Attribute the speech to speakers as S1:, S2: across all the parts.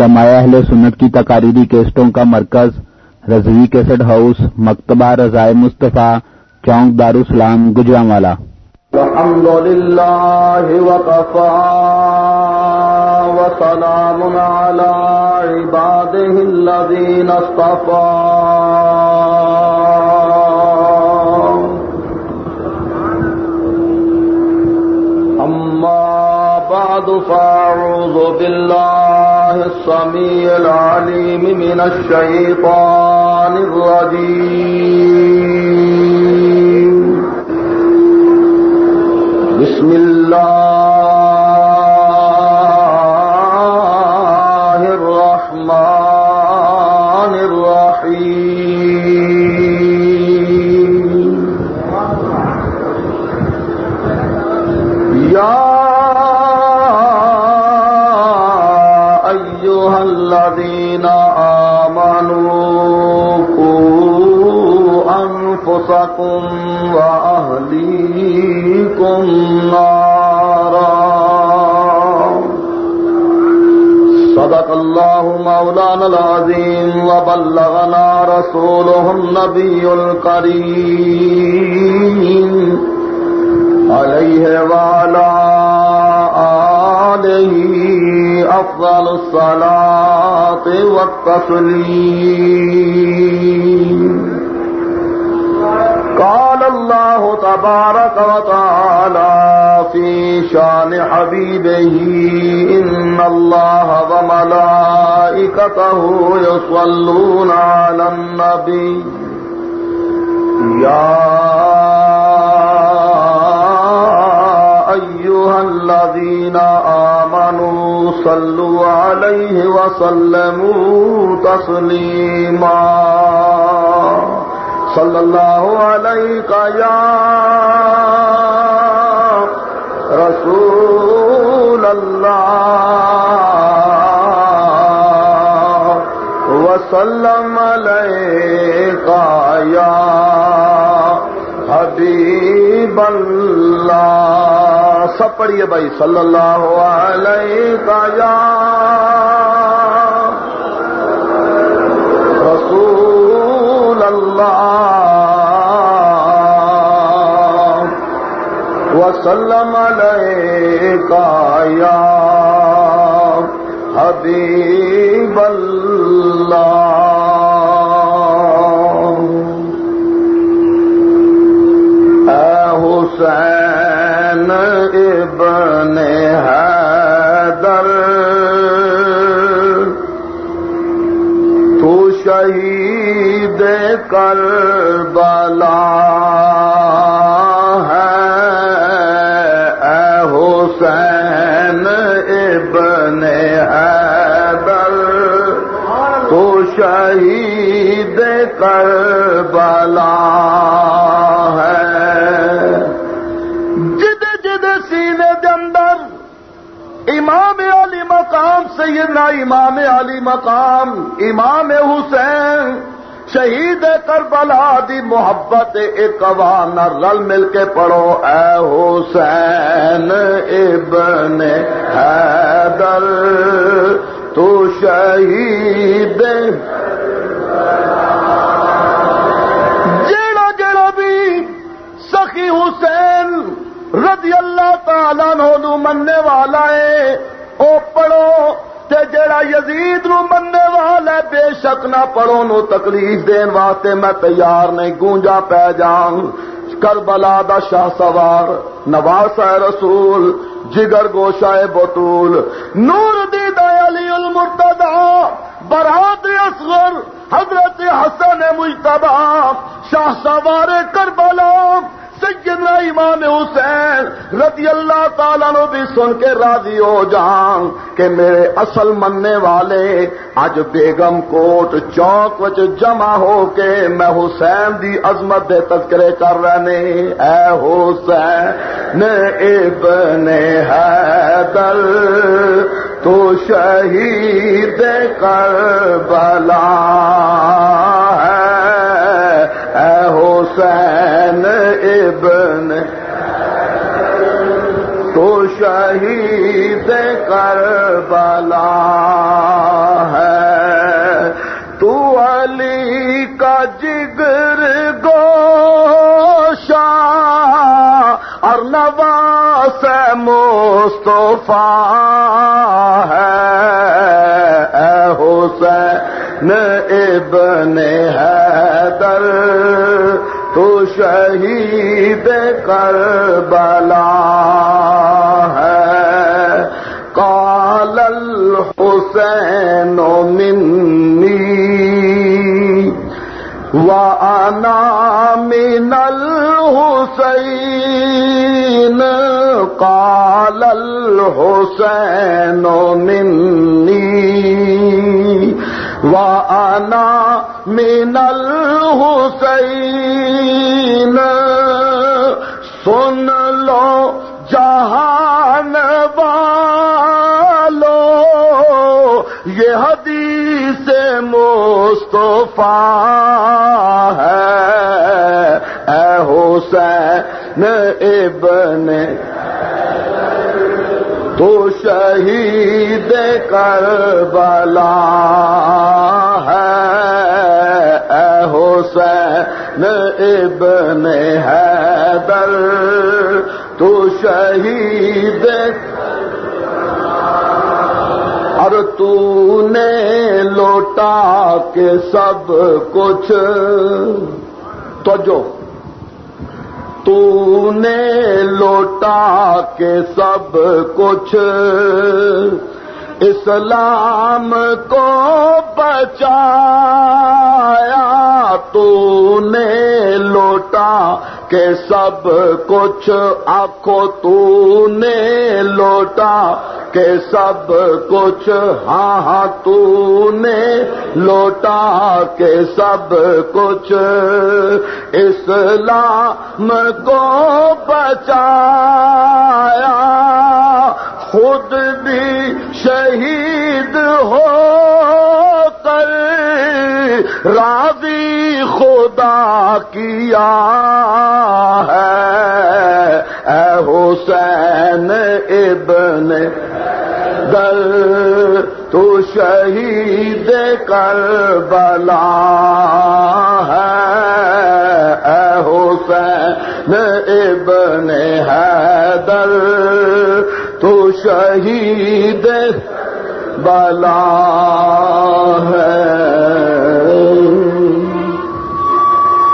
S1: علماء اہل سنت کی تقاریری کیسٹوں کا مرکز، رضوی کیسٹ ہاؤس، مکتبہ رضائے مصطفیٰ، چونک دارالسلام گجرا والا
S2: الحمد لله وكفى وسلام على عباده الذين اصطفى أما بعد فأعوذ بالله الله السميع العليم من الشيطان الرجيم. بسم الله أنفسكم وأهليكم نارا. صدق الله مولانا العظيم وبلغنا رسوله النبي الكريم عليه وعلى آله أفضل الصلاة والتسليم. قال الله تبارك وتعالى في شان حبيبه إن الله وملائكته يصلون على النبي. يا أيها الذين آمنوا صلوا عليه وسلموا تسليما. صلى الله عليك يا رسول الله وسلم عليك يا حبیب اللہ سب پڑھیے بھائی صلی اللہ علیہ یا اللہ وسلم علیہ یا حبیب اللہ اے حسین ابن حیدر تو شہید کر بلا ہے۔ اے حسین ابن حیدر تو شہید کر بلا ہے۔ جد جد سینے دے اندر امام علی مقام، سیدنا امام علی مقام، امام حسین شہید کربلا دی محبت ایک وان رل مل کے پڑھو، اے حسین ابن حیدر، تو شہید جیڑا جیڑا بھی سخی حسین رضی اللہ تعالیٰ نو مننے والا ہے، او پڑھو۔ تے جڑا یزید نو مننے والا ہے، بے شک نہ پڑھو، نو تکلیف دین واسطے میں تیار نہیں، گونجا پہ جاؤں۔ کربلا دا شاہ سوار، نواز رسول، جگر گوشا بطول۔ نور دی علی المرتضی برات اصغر، حضرت حسن مجتبا شاہ سوار کربلا۔ سیدنا امام حسین رضی اللہ تعالیٰ نو بھی سن کے راضی ہو جان کہ میرے اصل مننے والے اج بیگم کوٹ چوک وچ جمع ہو کے میں حسین دی عظمت دے تذکرے کر رہے اے حسین ابن حیدر، تو شہید کربلا۔ حسین ابن تو شہید کربلا ہے۔ تو علی کا جگر گوشا اور نواس مصطفیٰ ہے۔ اے حسین ابن حیدر، تو شہید کربلا ہے۔ کال الحسین منی وانا من الحسین قال الحسین منی وانا من الحسین سن لو جہان والو۔ یہ حدیث مصطفیٰ ہے۔ اے حسین ابن تو شہید کربلا ہے۔ اے حسین ابن حیدر، تو شہید اور تو نے لوٹا کے سب کچھ۔ تو جو تو نے لوٹا کے سب کچھ اسلام کو بچایا تو نے لوٹا کہ سب کچھ آخو تو نے لوٹا کہ سب کچھ ہاں ہاں تو نے لوٹا کہ سب کچھ اسلام کو بچایا خود بھی شہید ہو کر راضی خدا کیا ہے۔ اے حسین ابن در تو شہید کربلا ہے۔ اے حسین ابن حیدر شہید بلا ہے۔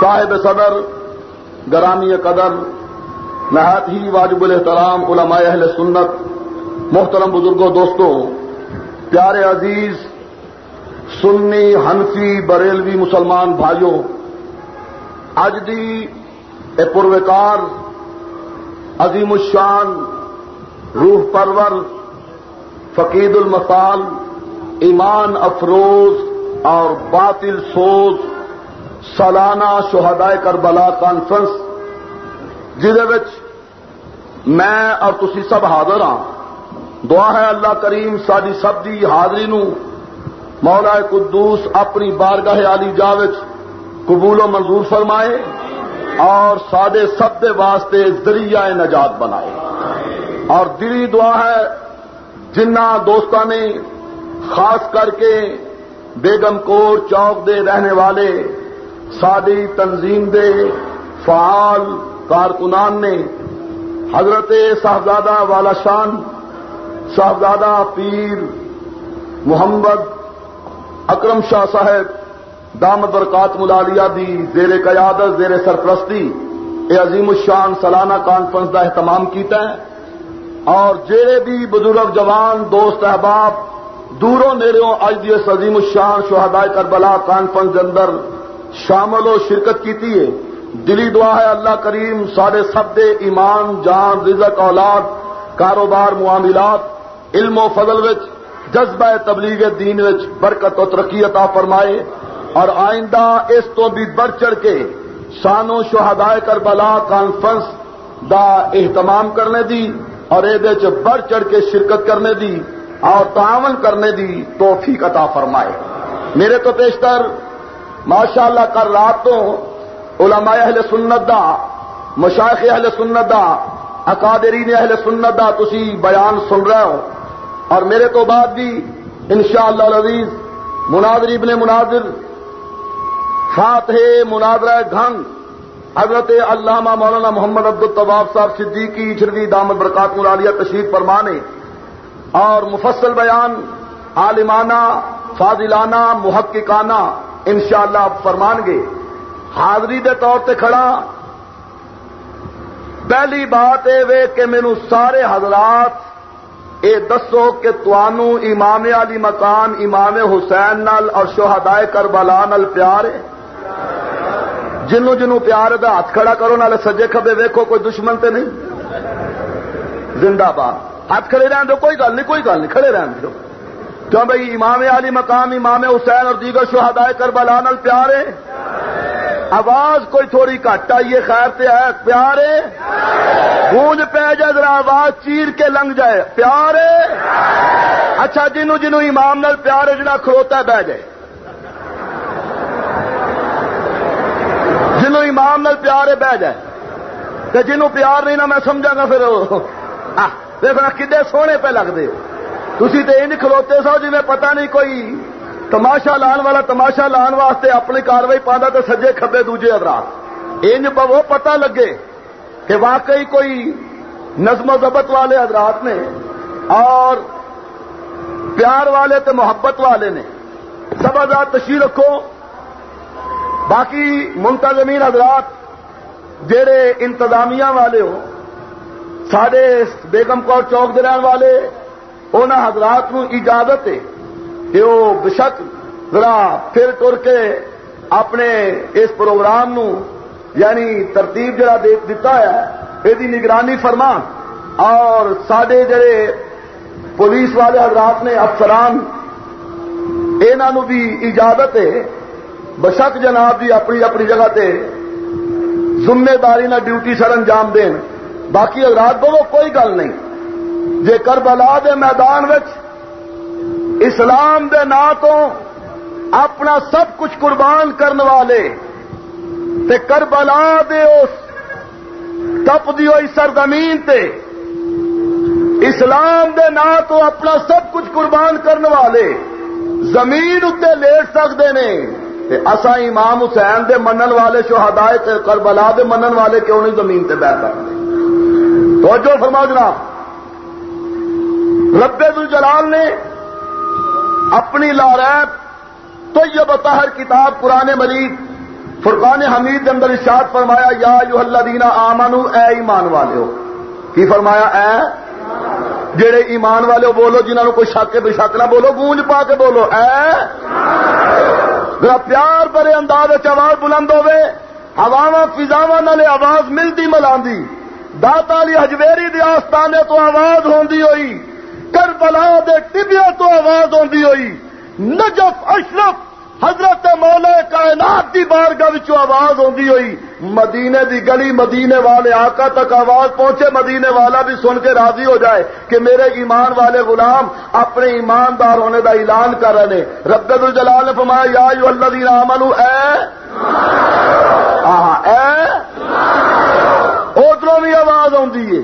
S2: صاحب صدر، گرامی قدر، نہایت ہی واجب الاحترام علماء اہل سنت، محترم بزرگوں، دوستوں، پیارے عزیز، سنی ہنفی بریلوی مسلمان بھائیوں اج دی اے پروکار عظیم الشان روح پرور، فقید المثال، ایمان افروز اور باطل سوز، سالانہ شہدائے کربلا کانفرنس جہد میں اور تسی سب حاضر ہاں۔ دعا ہے اللہ کریم ساری سب دی حاضری نو مولا قدوس اپنی بارگاہ علی جا قبول و منظور فرمائے اور سادے سب دے واسطے ذریعہ نجات بنائے۔ اور دلی دعا ہے جنہ دوستوں نے خاص کر کے بیگم کور چوک دے رہنے والے، سادی تنظیم دے فعال کارکنان نے حضرت صاحبزادہ والا شان، صاحبزادہ پیر محمد اکرم شاہ صاحب، دامد برکات ملالیہ دی زیر قیادت، زیر سرپرستی، اے عظیم الشان سالانہ کانفرنس کا اہتمام کیتا ہے۔ اور جڑے بھی بزرگ جوان، دوست، احباب، دوروں نیڑوں اج دی عظیم الشان شہدائے کربلا، کانفرنس اندر شامل و شرکت کیتی ہے۔ دلی دعا ہے اللہ کریم، سارے سب دے ایمان، جان، رزق، اولاد، کاروبار، معاملات، علم و فضل وچ، جذبہ تبلیغ دین وچ برکت و ترقی عطا فرمائے۔ اور آئندہ اس تو بھی بڑھ چڑھ کے شانو شہدائے کربلا کانفرنس دا اہتمام کرنے دی۔ اور یہ بڑھ چڑھ کے شرکت کرنے دی اور تعاون کرنے دی توفیق عطا فرمائے۔ میرے تو پیشتر ماشاء اللہ کل رات تو علماء اہل سنت دا مشائق اہل سنت دا اکادرین اہل سنت دا تسی بیان سن رہے ہو۔ اور میرے تو بعد بھی انشاءاللہ العزیز مناظر ابن مناظر فاتح مناظرہ گھن حضرت علامہ مولانا محمد عبد الطواب صاحب صدیقی چروی دامد برکات ملالیہ تشریف فرمانے اور مفصل بیان عالمانہ، فاضلانہ، محققانہ انشاءاللہ آپ فرمان گے۔ حاضری دے طور تے کھڑا۔ پہلی بات یہ وے کہ مینو سارے حضرات، اے دسو کہ توانو امام علی مکان امام حسین نال اور شہدائے کربلا نال پیار ہے۔ جنو جنو پیار دا ہاتھ کھڑا کرو، نالے سجے کبے ویکھو، کوئی دشمن تے نہیں۔ زندہ باد۔ ہاتھ کھڑے رہن دو، کوئی گل نہیں، کوئی گل نہیں، کھڑے رہن دو۔ کیوں بھائی، امام علی مقام، امام حسین اور دیگر شہدائے کربلا نال پیار ہے؟ آواز کوئی تھوڑی کٹ آئی ہے، خیر تے ہے پیارے گونج پہ جائے، ذرا آواز چیر کے لنگ جائے پیارے اچھا جنو جنو امام نال پیارے جنا کھلوتا ہے بہ جائے۔ جنو امام نال پیارے بہ جائے۔ تے جنو پیار نہیں نا، میں سمجھا گا پھر دیکھنا کدے سونے پہ لگتے تھی تو یہ کھلوتے سو جی میں پتا نہیں کوئی تماشا لان والا تماشا لان واسطے اپنی کاروائی پانا تو سجے کبے دوجے حضرات انج وہ پتا لگے کہ واقعی کوئی نظم و ضبط والے حضرات نے اور پیار والے تو محبت والے نے۔ سب حضرات تشریح رکھو۔ باقی منتظمین حضرات جڑے انتظامیہ والے ہو سڈے بیگم کور چوک دران والے ان حضرات نو اجازت ہے کہ وہ بشک ذرا پھر ٹر کے اپنے اس پروگرام نو یعنی ترتیب جڑا دیتا ہے یہ نگرانی فرمان، اور سڈے جڑے پولیس والے حضرات نے افسران انہوں بھی اجازت ہے بشک جناب جی اپنی اپنی جگہ تے ذمہ داری نہ ڈیوٹی سر انجام دین۔ باقی حضرات بولو کوئی گل نہیں۔ جے کربلا دے میدان وچ اسلام دے نا تو اپنا سب کچھ قربان کرنے والے تے کربلا دے اس تپ دی ہوئی سرزمین تے اسلام دے نا تو اپنا سب کچھ قربان کرنے والے زمین اتنے لیٹ سکتے ہیں نے اصا امام حسین دے منن والے شہدائے تے کربلا دے منن والے کیوں نہیں زمین تے بہ سکتے؟ تو جو فرما جناب۔ رب الجلال نے اپنی لاریب تو یہ بتا کتاب قرآن ملید فرقان حمید کے اندر ارشاد فرمایا، یا یو اللہ دینا آمانو اے ایمان والے ہو کی فرمایا؟ اے؟ جڑے ایمان والے ہو بولو جنہوں کوئی شک بے شک نہ بولو، گونج پا کے بولو۔ اے؟ ذرا پیار بھرے انداز آواز بلند ہوے ہوا فضاوا نالے آواز ملتی ملاندی۔ داتا علی ہجویری دی آستانے تو آواز ہوندی ہوئی۔ کربلا دے ٹبیا تو آواز ہوندی ہوئی۔ نجف اشرف حضرت مولا کائنات دی بارگاہ آواز آندی ہوئی۔ مدینے دی گلی مدینے والے آقا تک آواز پہنچے، مدینے والا بھی سن کے راضی ہو جائے کہ میرے ایمان والے غلام اپنے ایماندار ہونے دا اعلان کر رہے ہیں رب الجلال فرمایا، یا یو اللہ دین آمنو اے اے ادھروں بھی آواز آندی ہے۔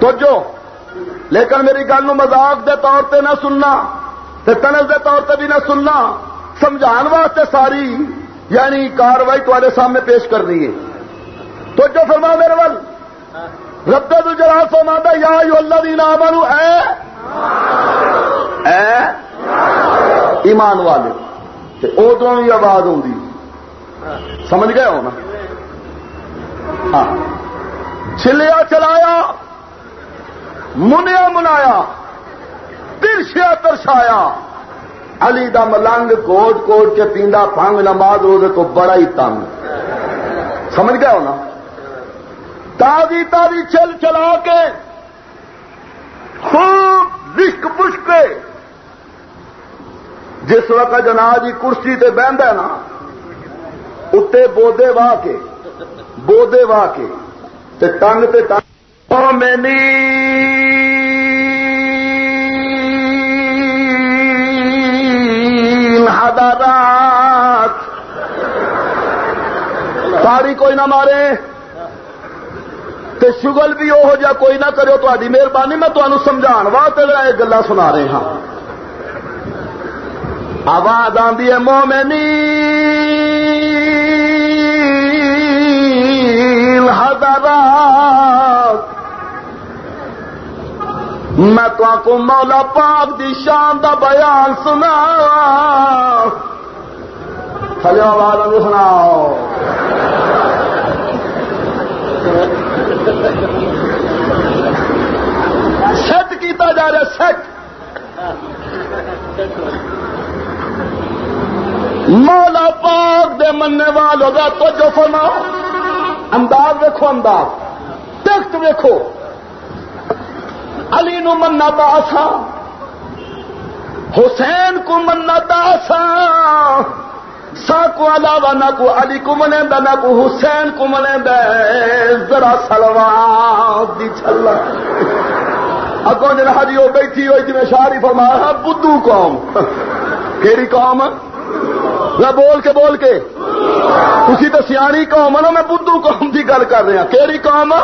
S2: تو جو لیکن میری گل نو مزاق دے طور پہ نہ سننا۔ تنز دے طور پہ بھی نہ سننا، سمجھان واسطے ساری یعنی کاروائی تھوڑے سامنے پیش کر رہی ہے۔ تو جو فرما میرے ول۔ رب الجلال فرما یا یو اللہ دینا بنو اے اے ایمان والے۔ ادھر بھی آواز آتی سمجھ گئے ہو نا؟ ہاں۔ چلیا چلایا، منیا منایا۔ ترشیا ترشایا۔ علی دا ملنگ کوٹ کوٹ کے پیندا پنگ نماز روزے تو بڑا ہی تنگ۔ سمجھ گیا ہونا تازی تازی چل چلا کے خوب رشک پشک کے جس وقت جنا جی کرسی تے بہن نا اتنے بودے واہ کے، بودے واہ کے، تے ٹنگ تے ٹنگ مینی ساری کوئی نہ مارے۔ تے شگل بھی وہ جا کوئی نہ کرو تاری مہربانی میں تمہیں سمجھا واسطے یہ گلا سنا رہے ہاں۔ آواز آدھی ہے مومنی رات میں تو کو مولا پاک دی شان دا بیان سنا۔ تھلے آواز سناؤ۔ سیٹ کیتا جا رہا سیٹ۔ مولا پاک دے مننے والوں کا تو جو فرماؤ انداز ویکو انداز۔ ٹیکٹ ویکو علی نو منا آسا حسین کو منا آسا سا کو علاوہ نہ کو علی کو منے دا نہ کو حسین کو منے دا ذرا سلوات دی چھلا اگوں جن حاجی ہو بیٹھی ہوئی جی میں شاری فرمایا ہاں، بدھو قوم۔ کیڑی قوم؟ میں بول کے بول کے۔ تھی تو سیانی قوم ہے نا، میں بدھو قوم کی گل کر رہا۔ کہڑی قوم؟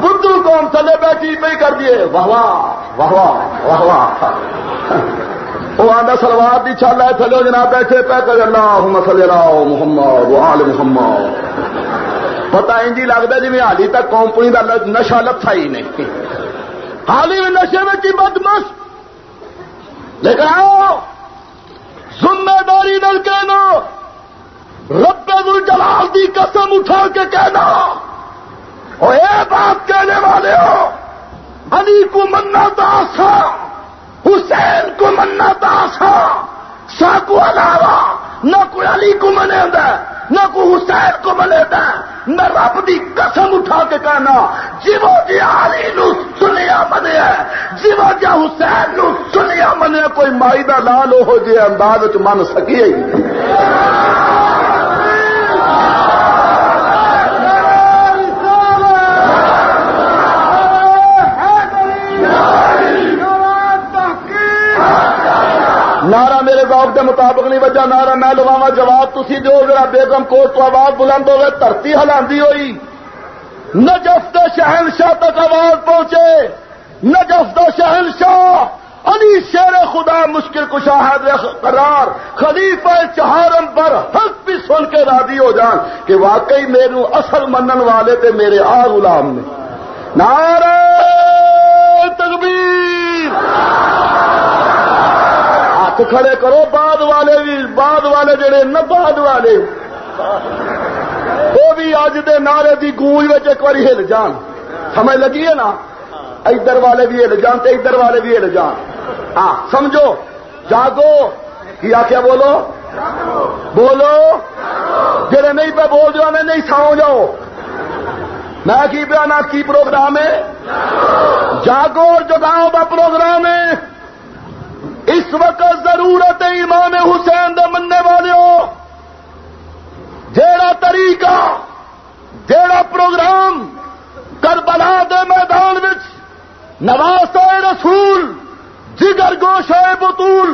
S2: بدھو قوم تھلے بیٹھی پہ کر دیے واہ واہ واہ واہ واہ۔ وہ آدھا سلوار کی چل ہے تھلو جناب بیٹھے پہ کر اللہ مسل محمد آل محمد۔ پتا انجی لگتا جی میں حالی تک کمپنی کا نشا لتھا ہی نہیں۔ حالی میں نشے میں کی بدمس لیکن آؤ، ذمہ داری نل کہنا۔ رب الجلال دی قسم اٹھا کے کہنا۔ اور یہ بات کہنے والے ہو، علی کو منا داسا حسین کو منا داسا سا کو علاوہ، نہ کوئی علی کو منے دے، نہ کوئی حسین کو منے دے۔ نہ رب دی قسم اٹھا کے کہنا جیو جی علی نو سنیا منے جیو جی حسین نو سنیا منے، کوئی مائی دا لال ہو جی انداز چ من سکی میرے ذوق کے مطابق نہیں، وجہ نعرہ میں لواوا جواب تھی جو ذرا بیگم کوٹ تو آواز بلند ہو گئے دھرتی ہلاندی ہوئی۔ نجف شہنشاہ تک آواز پہنچے نجف شہنشاہ علی شیر خدا مشکل کشاہد قرار۔ خلیفہ چہارم پر حق بھی سن کے راضی ہو جان کہ واقعی میرے اصل منن والے تھے میرے آ غلام نے۔ نعرہ تکبیر۔ ہاتھ کھڑے کرو، بعد والے بھی بعد والے جڑے نہ بعد والے۔ وہ بھی اج دے نعرے دی گونج ایک بار ہل جان۔ سمجھ لگی ہے نا؟ ادھر والے بھی ہل جان تے ادھر والے بھی ہل جان۔ ہاں سمجھو۔ جاگو۔ کیا کیا بولو؟ بولو۔ جڑے نہیں پہ بول جو میں نہیں سو جاؤ۔ میں کی کی پروگرام ہے؟ جاگو اور جگاؤ کا پروگرام ہے۔ اس وقت ضرورت امام حسین دے مننے والے جیڑا طریقہ، جیڑا پروگرام کربلا دے میدان وچ نواز رسول، جگر گوش بطول،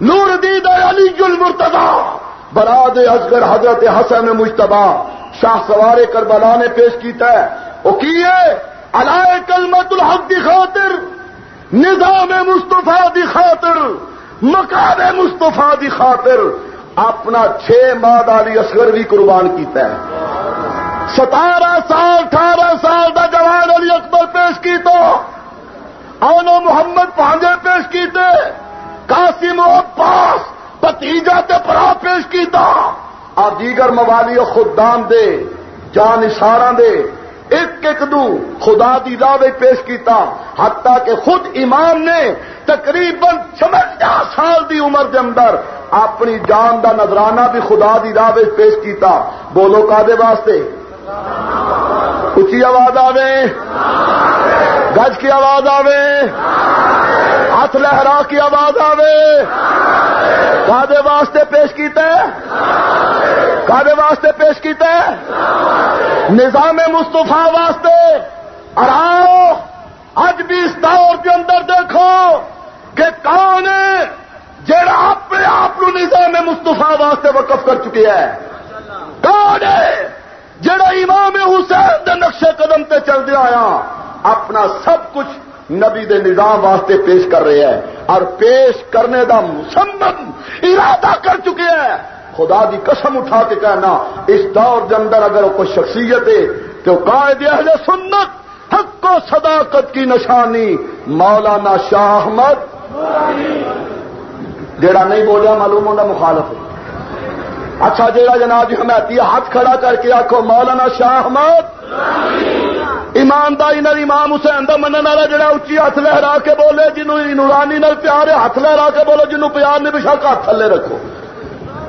S2: نور دید علی المرتضا براد ازگر حضرت حسن مشتبہ شاہ سوارے کربلا نے پیش کیتا ہے۔ وہ کیے علائے کلمت الحق دی خاطر۔ نظام مستفا دی خاطر مکان مستفا دی خاطر اپنا چھ ماہ علی اصغر بھی قربان کیتا ہے۔ ستارہ سال، اٹھارہ سال دا جوان علی اکبر پیش کی تو آنو محمد پانجے پیش کیتے۔ قاسم عباس پتیجا تے پرا پیش کیتا۔ آ دیگر موالی خدام دے، جان اشارہ دے، ایک ایک دو خدا دی راہ پیش کیتا۔ حتیٰ کہ خود امام نے تقریباً چمنجا سال دی عمر دے اندر اپنی جان دا نظرانہ بھی خدا دی راہ پیش کیتا۔ بولو کا دے واسطے؟ اچھی آواز آوے؟ گج کی آواز آوے؟ ہاتھ لہرا کی آواز آوے؟ کا واسطے پیش کیتے کا واسطے پیش کیتے نظام مستفا واسطے۔ اور آؤ! اج بھی اس دور کے اندر دیکھو کہ کون ہے جڑا اپنے آپ نظام مستفا واسطے وقف کر چکے ہے؟ کون ہے جڑا امام حسین دے نقشے قدم تے چل دیا آیا؟ اپنا سب کچھ نبی دے نظام واسطے پیش کر رہے ہیں اور پیش کرنے دا مسمم ارادہ کر چکے ہیں۔ خدا دی قسم اٹھا کے کہنا، اس دور کے اندر اگر کوئی شخصیت ہے تو قائد اہل سنت حق و صداقت کی نشانی مولانا شاہ احمد۔ جیڑا نہیں بولیا معلوم ہونا مخالف ہے۔ اچھا جیڑا جناب جی ہمیں ہاتھ کھڑا کر کے آخو مولانا شاہ احمد۔ ایمانداری نال امام حسین دا منن والا جڑا اچھی ہاتھ لہرا کے بولے، جنوں نورانی نال پیار ہے ہاتھ لہرا کے بولو جنوں پیار نے بشا ہاتھ تھلے رکھو۔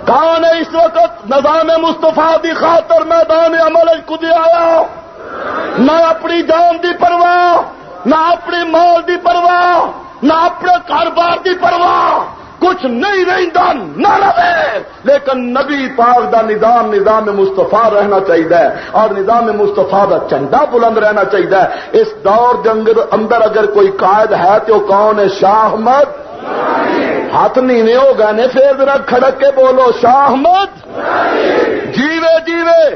S2: کون ہے اس وقت نظام مستفا دی خاطر میدان عمل کدی آیا؟ نہ اپنی جان دی پرواہ، نہ اپنی مال دی پرواہ، نہ اپنے کاروبار دی پرواہ۔ کچھ نہیں رہتا نہ رہے۔ لیکن نبی پاک دا نظام نظام مستفا رہنا چاہیے اور نظام مستفا دا چنڈا بلند رہنا چاہیے اس دور کے اندر اگر کوئی قائد ہے تو کون ہے؟ شاہ مت ہاتھ نیوے ہو گئے نے پھر ذرا کھڑک کے بولو، شاہ مت جیوے جیوے!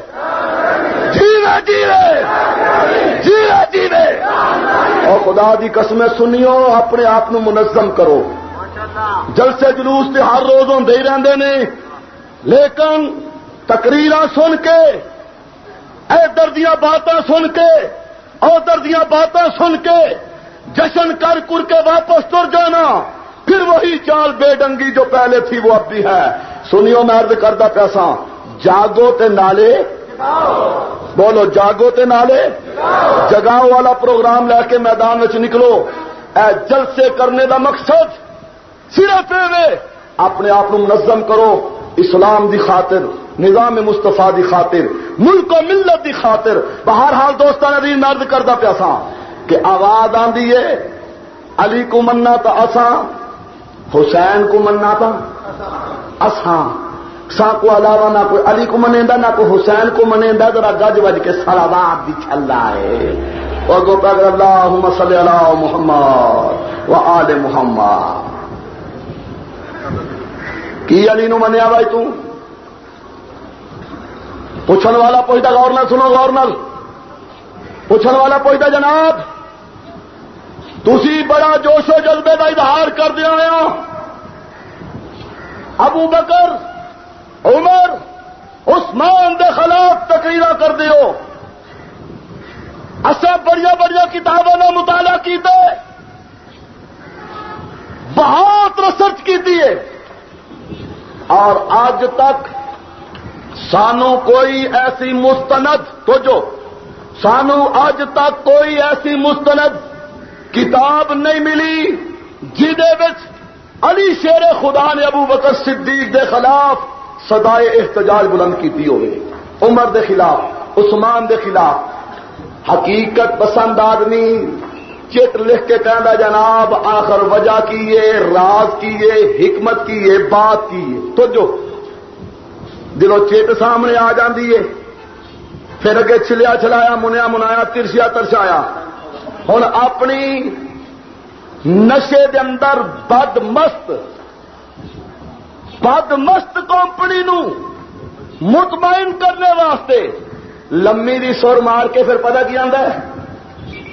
S2: جیوے جیوے! جیوے جیوے! اور خدا دی قسمیں سنیو، اپنے آپ منظم کرو۔ جلسے جلوس سے ہر روز ہوں ہی رہتے نے۔ لیکن تقریر سن کے ادھر دیا باتیں سن کے ادھر دیا باتیں سن کے، جشن کر کر کے واپس تر جانا۔ پھر وہی چال بے ڈنگی جو پہلے تھی وہ اب بھی ہے۔ سنیو میں ارد کردہ پیسہ، جاگو تے نالے۔ بولو، جاگو تے نالے۔ جگاؤ والا پروگرام لے کے میدان میں نکلو۔ اے جلسے کرنے کا مقصد صرف اپنے آپ منظم کرو۔ اسلام دی خاطر، نظام مستفا دی خاطر، ملک و ملت دی خاطر۔ بہر حال دوستان ندی نرد کردہ پیاسا کہ آواز آدھی ہے، علی کو مننا تو اساں حسین کو مننا تھا اساں سا کو علاوہ نہ کوئی علی کو منے نہ کوئی حسین کو منے ذرا گج وج کے سلامات بھی چل رہا ہے۔ اور گو پہ اللہ صلی اللہ محمد و آل محمد۔ کی علی نو منیا بھائی پوچھنے والا پوچھتا غور نہ سنو، غور نل پوچھنے والا پوچھتا جناب۔ تھی بڑا جوش و جذبے کا اظہار کر دیا ابو بکر، عمر، عثمان دے خلاف تقریر کر دیو اصل بڑی بڑی کتابوں کا مطالعہ کیتے بہت ریسرچ کی اور آج تک سانو کوئی ایسی مستند تو جو سانو آج تک کوئی ایسی مستند کتاب نہیں ملی جہد علی شیر خدا نے ابو بکر صدیق دے خلاف سدائے احتجاج بلند کی ہوئے۔ عمر دے خلاف، عثمان دے خلاف۔ حقیقت پسند آدمی، چٹ لکھ کے کہنا جناب، آخر وجہ کیے راز کیے حکمت کیے بات کیے تو جو دلو چیٹ سامنے آ جاندی ہے، پھر اگے چلیا چلایا، منیا منایا، ترسیا ترسایا۔ ہوں اپنی نشے دے اندر بد مست بد مست کمپنی نو مطمئن کرنے واسطے لمی دی سر مار کے پھر پتا کی آدھا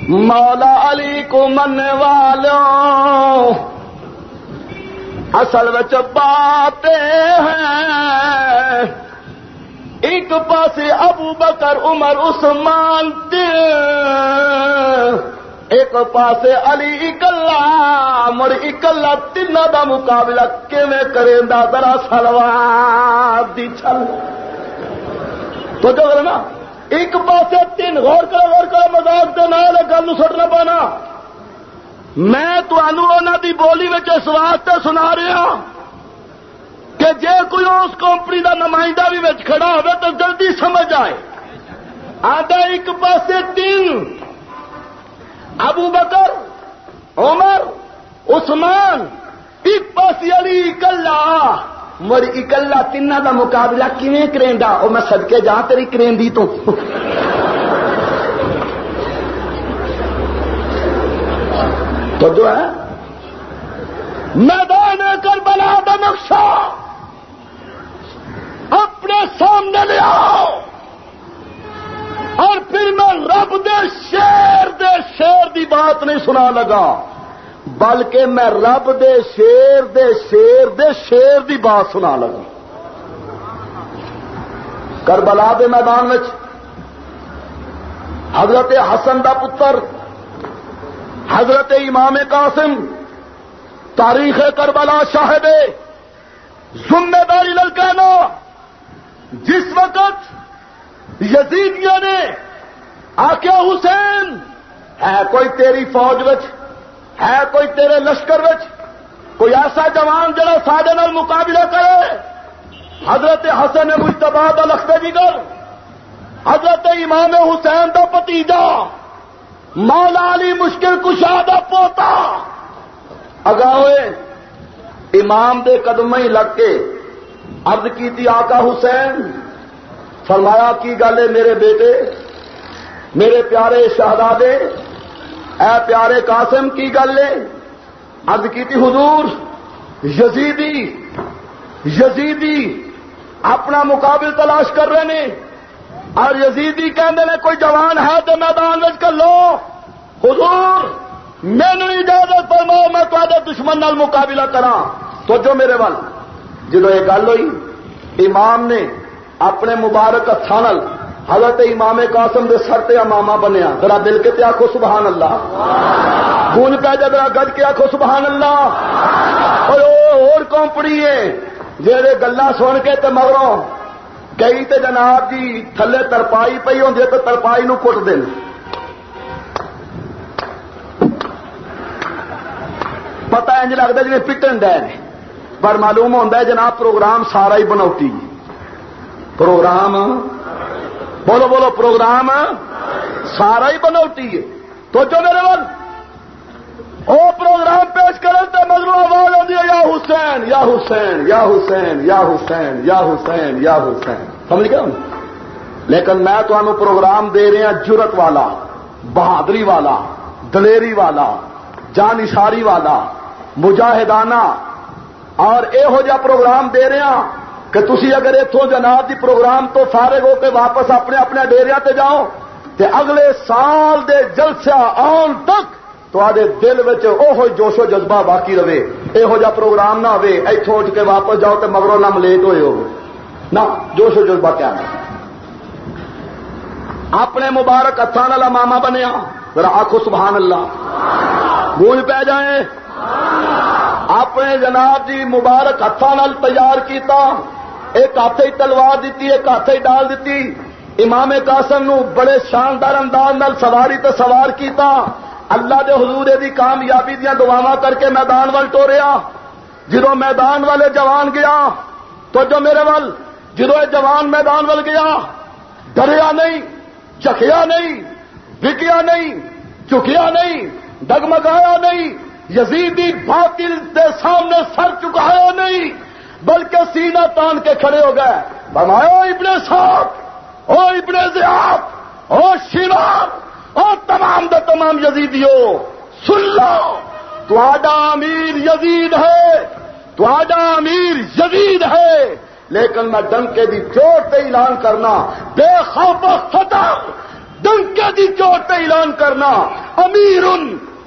S2: مولا علی کو من والوں۔ اصل بات ہیں۔ ایک پاس ابو بکر، عمر، عثمان ایک پاس علی اکلا مر اکلا تین دا مقابلہ کیویں کرے ذرا سلوار دی چھل۔ تو جو نا۔ ایک پاس تین، غور کرو غور کرو مزاق کے نال گل سٹنا پانا۔ میں تنوع دی بولی میں اس واسطے سنا رہا کہ جے کوئی اس کمپنی دا نمائندہ بھی بچ کھڑا ہو تو جلدی سمجھ آئے۔ آدھا ایک پاس تین۔ ابو بکر، عمر، عثمان، ایک پاس علی کلا مر اکلا تین کا مقابلہ کیون کریندا؟ وہ میں سدکے جا تیری کریندی تو۔ تو جو ہے؟ میدان کر بلا دا نقشہ۔ اپنے سامنے لے آؤ۔ اور پھر میں رب دے شیر دے شیر دی بات نہیں سنا لگا، بلکہ میں رب دے شیر دے شیر دے شیر دی بات سنا لگا۔ کربلا دے میدان حضرت حسن دا پتر، حضرت امام قاسم، تاریخ کربلا شاہد ذمہ داری للکانا جس وقت یزیدیاں نے یعنی آکیا حسین، ہے کوئی تیری فوج وچ، ہے کوئی تیرے لشکر وچ، کوئی ایسا جوان جڑا سارے نال مقابلہ کرے؟ حضرت حسن مشتبہ کا لختے جگر حضرت امام حسین کا پتیجا، مولا علی مشکل کشا کا پوتا۔ اگا ہوئے، امام دے قدم ہی لگ کے ارد کی آقا حسین، فرمایا کی گل ہے میرے بیٹے؟ میرے پیارے شہزادے، اے پیارے قاسم کی گل ہے۔ ارد کی حضور، یزیدی یزیدی اپنا مقابل تلاش کر رہے ہیں۔ اور یزیدی کہندے نے کوئی جوان ہے تو میدان میں کر لو۔ حضور مینو اجازت فرماؤ، میں تے دشمن نال مقابلہ کرا تو جو میرے وال جدو یہ گل ہوئی، امام نے اپنے مبارک ہاتھوں حضرت امام قاسم دے سر تے اماما بنیا۔ ذرا دل کے تے آخو سبحان اللہ گونج پہ جا ذرا گج کے آخو سبحان اللہ اور کمپنی ہے جہے گلا سن کے تے مگروں گئی تے جناب جی تھلے ترپائی پی ہوں تو ترپائی نو کٹ دین۔ پتا انج لگتا جی پٹن ڈے پر معلوم ہوتا ہے جناب پروگرام سارا ہی بنوتی پروگرام؟ بولو بولو، پروگرام سارا ہی بنوتی ہے۔ تو جو میرے بل وہ پروگرام پیش کرے تو مگر آواز آتی ہے، یا حسین یا حسین یا حسین یا حسین یا حسین یا حسین۔ سمجھ گیا لیکن میں تمہیں پروگرام دے رہا جرت والا، بہادری والا، دلیری والا جانشاری والا، مجاہدانہ اور یہو جا پروگرام دے رہا ہاں کہ تھی اگر اتوں جناب دی پروگرام تو فارغ ہو کے واپس اپنے اپنے ڈیریا تے جاؤ تے اگلے سال دے جلسہ آن تک تو آدھے دل وہ جوش و جذبہ باقی رہے۔ یہو جا پروگرام نہ ہوئے اتوں اٹھ کے واپس جاؤ تو مگروں نہ ملیٹ ہوئے ہو۔ نہ، جوش و جذبہ کیا ہے۔ اپنے مبارک ہاتھوں والا ماما بنیا، ذرا آخو سبحان اللہ۔ گونج پہ جائیں۔ اپنے جناب جی مبارک ہاتھوں تیار کیتا۔ ایک ہاتھ ہی تلوار دیتی ایک ہاتھ ہی ڈال دیتی امام قاسم نو بڑے شاندار انداز نال سواری تے سوار کیتا۔ اللہ دے حضور دی کامیابی دیا دعوا کر کے میدان وال ٹوریا۔ جدو میدان والے جوان گیا تو جو میرے وال جدو جوان میدان وال گیا، ڈریا نہیں چکیا نہیں وکیا نہیں چکیا نہیں، ڈگمگایا نہیں یزیدی باطل دے سامنے سر چکایا نہیں، بلکہ سینہ تان کے کھڑے ہو گئے۔ بنایا ابن صاحب او ابن زیاد او شیراب او تمام دے تمام یزیدیوں سن لو تو امیر یزید ہے تو امیر یزید ہے۔ لیکن میں ڈنکے دی چوٹ پہ اعلان کرنا، بے خوف فتح ڈنکے دی چوٹ پہ اعلان کرنا امیر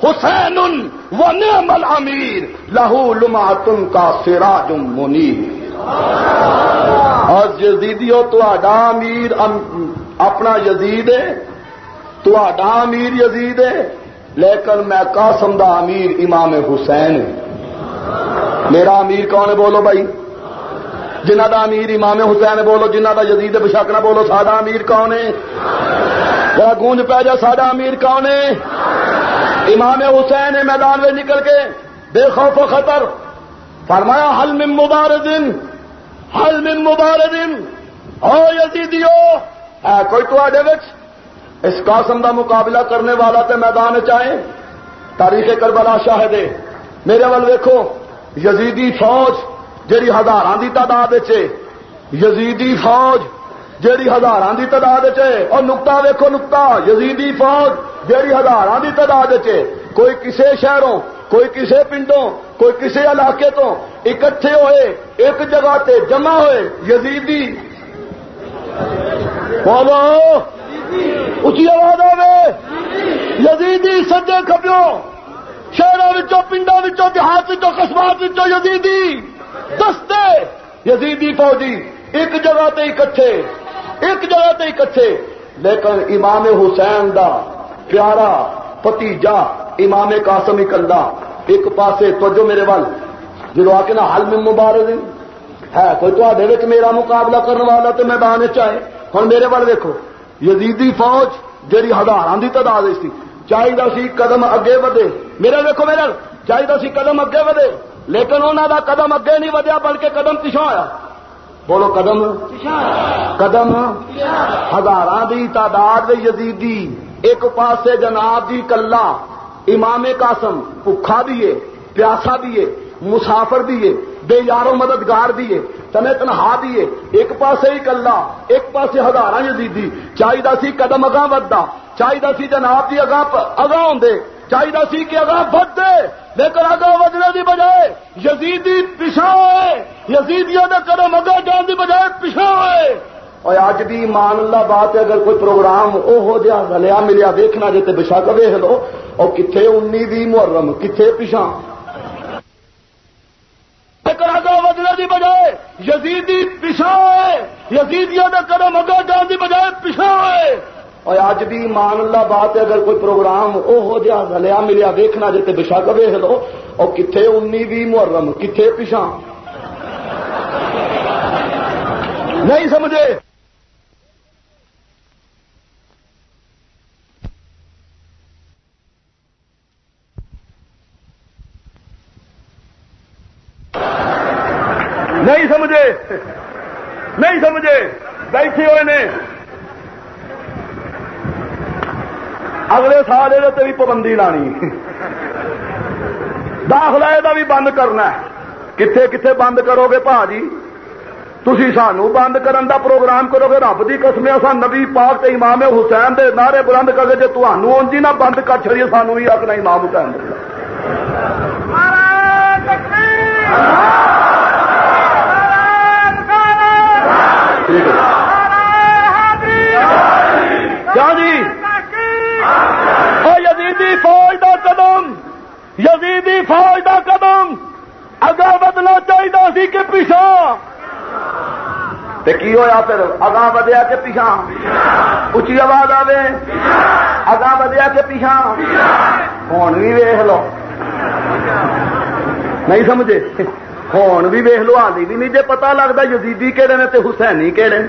S2: حسین و نعم الامیر، لہو لما تم کا سراج منی اور جدیدیو تو امیر اپنا یزید ہے تو امیر یزید ہے، لیکن میں قاسم دا امیر امام حسین میرا امیر کون ہے بولو بھائی؟ جنہ دا امیر امام حسین بولو جنہ دا یزید بشک نہ بولو ساڈا امیر کون ہے؟ گونج پہ جا ساڈا امیر کون ہے؟ امام حسین میدان میں نکل کے بے خوف و خطر فرمایا، حل من مباردن، حل من مباردن۔ او یزیدیو ہے کوئی تو آڈے وچ اس قاسم دا مقابلہ کرنے والا تے میدان چاہے تاریخ کربلا شاہدے میرے ول ویکھو، یزیدی فوج جیڑی ہزار دی تعداد یزیدی فوج، جیڑی ہزار دی تعداد اور نکتا ویکو نکتا یزیدی فوج، جیڑی ہزار دی تعداد کوئی کسے شہروں، کوئی کسے پنڈوں، کوئی کسے علاقے تو اکٹھے ہوئے، ایک جگہ تے جمع ہوئے، یزیدی۔ بولو اچھی آواز آئے یزیدی سجے کبیوں شہروں پنڈوں دیہات قسمات یزیدی۔ دستے، یزیدی فوجی، ایک جگہ تے اکٹھے، ایک جگہ تے اکٹھے۔ لیکن امام حسین دا پیارا پتیجا امام قاسم اکلا، ایک پاسے تو جو میرے وال جدو آ کے نا حل میں مبارک ہے، کوئی تو میرا مقابلہ کرنے والا تو میدان چاہے۔ ہوں میرے وال دیکھو یزیدی فوج جی ہزار کی تعداد سی چاہیے سی قدم اگے ودے میرے دیکھو میرے چاہیے سی قدم اگے ودے لیکن انہوں دا قدم اگے نہیں ودیا بلکہ قدم پچھوں آیا۔ بولو قدم۔ قدم۔ ہزار کی تعداد یزیدی ایک پاسے جناب جی کلا امام قاسم بھوکھا دیے پیاسا دیے مسافر دیے بے یارو مددگار دیے تنے تنہا دیے ایک پاسے ہی کلا ایک پاسے ہزار یزیدی۔ چاہیے سی قدم اگاں ودا چاہیے سی جناب جی اگاں اگاں ہوں چاہیے سی کہ اگاں ود دے لیکن اگاں وجنے کی بجائے یزیدی پچھا ہوئے یزیدیوں نے قدم اگاں جان کی بجائے پچھا ہوئے، اور اج بھی مان اللہ بات ہے، اگر کوئی پروگرام وہ ہو جا گلیا ملیا دیکھنا جی تو بشک ویخ لو اور کتنے انی بھی محرم کتنے پچھا وجنے کی بجائے یزیدی پچھا ہوئے یزیدیوں نے قدم اگاں جان کی بجائے پچھا ہوئے اور اج بھی مان اللہ بات ہے، اگر کوئی پروگرام وہ ہو جا ملیا دیکھنا جی تو بشک ویخ لو۔ اور کتنے انی بھی محرم کتنے پچھا نہیں سمجھے؟ نہیں سمجھے؟ نہیں سمجھے؟ بیٹھے ہوئے نے۔ اگلے سال یہ بھی پابندی لانی۔ داخلہ یہ بھی بند کرنا کتنے کتنے بند کرو گے پا جی تھی سانو بند کرن دا پروگرام کرو گے۔ رب کی قسم سا نبی پاک تے امام حسین دے نعرے بلند کرے جی تمہوں اونجی نہ بند کر چڑیے سانو بھی آخنا امام حسین۔ کیا جی۔, جی یزیدی فوج دا قدم یزیدی فوج دا قدم اگا بدنا چاہیے سی کہ پیچھا کی ہوا پھر؟ اگاں ودیا کہ پیچھا اچھی آواز آئے اگاں ودیا کہ پیچھا ہوں بھی ویخ لو۔ نہیں سمجھے؟ ہوں بھی ویخ لو آدھی بھی نہیں جی پتا لگتا یزیدی کہڑے نے حسینی کہڑے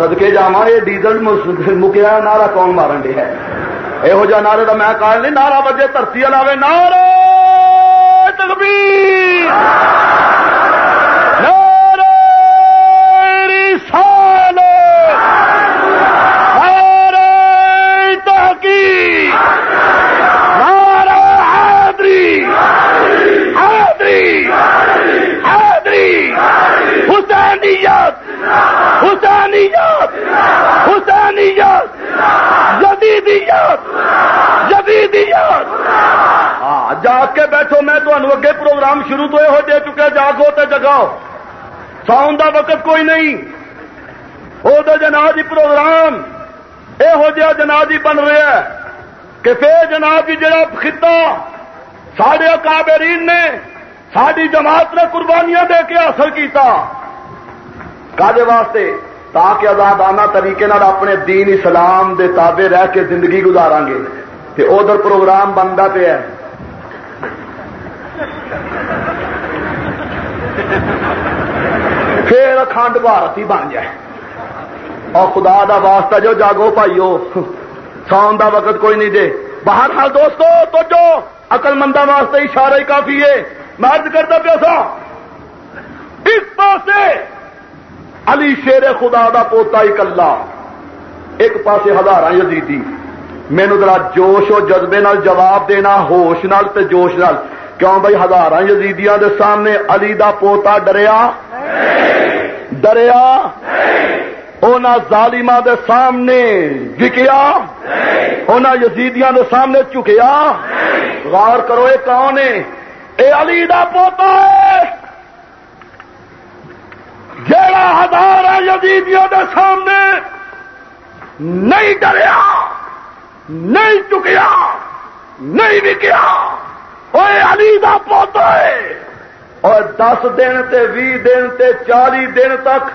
S2: سدکے جا یہ ڈیزل مکیا نارا کون مارن ڈے ہے۔ یہو جہ نعرے کا میں کار نہیں، نعرہ بجے دھرتی لاوے نعرہ تکبیر اگے پروگرام شروع تو یہ دے چکے جاگو تو جگاؤ۔ ساؤن کا وقت کوئی نہیں۔ وہ تو جناب جی پروگرام یہو جہا جناب جی بن رہا ہے کہ پھر جناب جی جڑا خطہ سڈے کابرین نے ساری جماعت نے قربانیاں دے کے حاصل کیتا۔ کدے واسطے تاکہ آزادانہ طریقے اپنے دین اسلام دے تابے رہ کے زندگی گزارا گے تے ادھر پروگرام بنتا پیا پھر اکھنڈ بھارت ہی بن جائے۔ اور خدا دا واسطہ جو جاگو پائیو ساؤن دا وقت کوئی نہیں دے۔ باہر حال دوستو تو جو اقل مندہ واسطے اشارہ ہی کافی ہے۔ میں کرتا پیا اس پاسے علی شیر خدا دا پوتا ہی کلا ایک پاسے ہزار یزیدی۔ مینو ذرا جوش و جذبے نال جواب دینا، ہوش نال تے جوش نال۔ کیوں بھائی ہزار یزیدیاں دے سامنے علی دا پوتا ڈریا؟ ڈریا ظالما دے سامنے وکیا یزیدیاں دے سامنے چکیا۔ غور کرو یہ کون ہے؟ اے علی دا پوتا ہے۔ جیڑا ہزار یزیدیوں دے سامنے نہیں ڈریا، نہیں چکیا، نہیں وکیا۔ علی دا پوتا ہے۔ اور دس دن تے بھی دن تے چالی دن تک